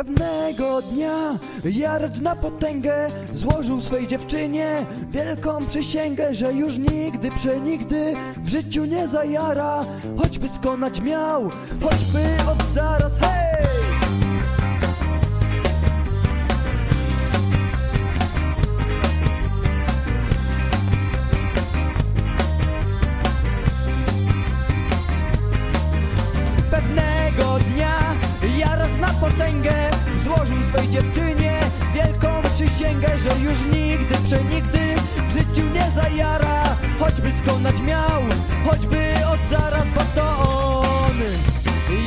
Pewnego dnia Jaracz na potęgę złożył swej dziewczynie wielką przysięgę, że już nigdy, przenigdy w życiu nie zajara, choćby skonać miał, choćby od zaraz, hej! Złożył swej dziewczynie wielką przysięgę, że już nigdy, przenigdy w życiu nie zajara, choćby skonać miał, choćby od zaraz, bo to on.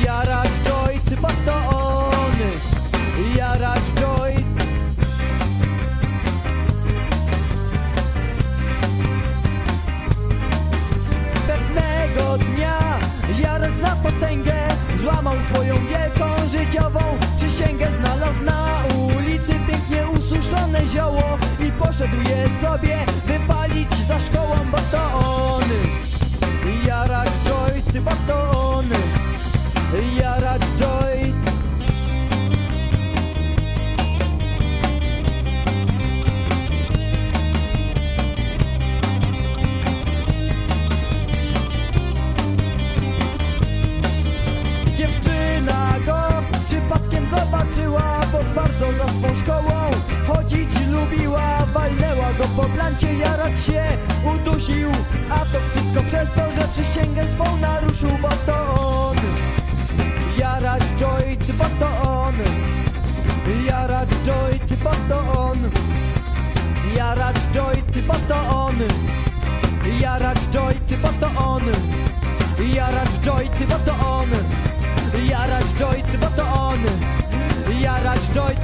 Jaracz Joy, bo to on. Jaracz Joy, Pewnego dnia Jaracz na potęgę Złamał swoją wielką poszedł je sobie wypalić blancie, jarać się udusił A to wszystko przez to, że przysięgę swą naruszył Bo to on. Jarać ty, bo to on. Jarać ty, bo to on. Jarać ty, bo to on. Jarać ty, bo to on. Jaracz Joy, ty bo to on. Jaracz Joy, ty bo to on. Jaracz Joy,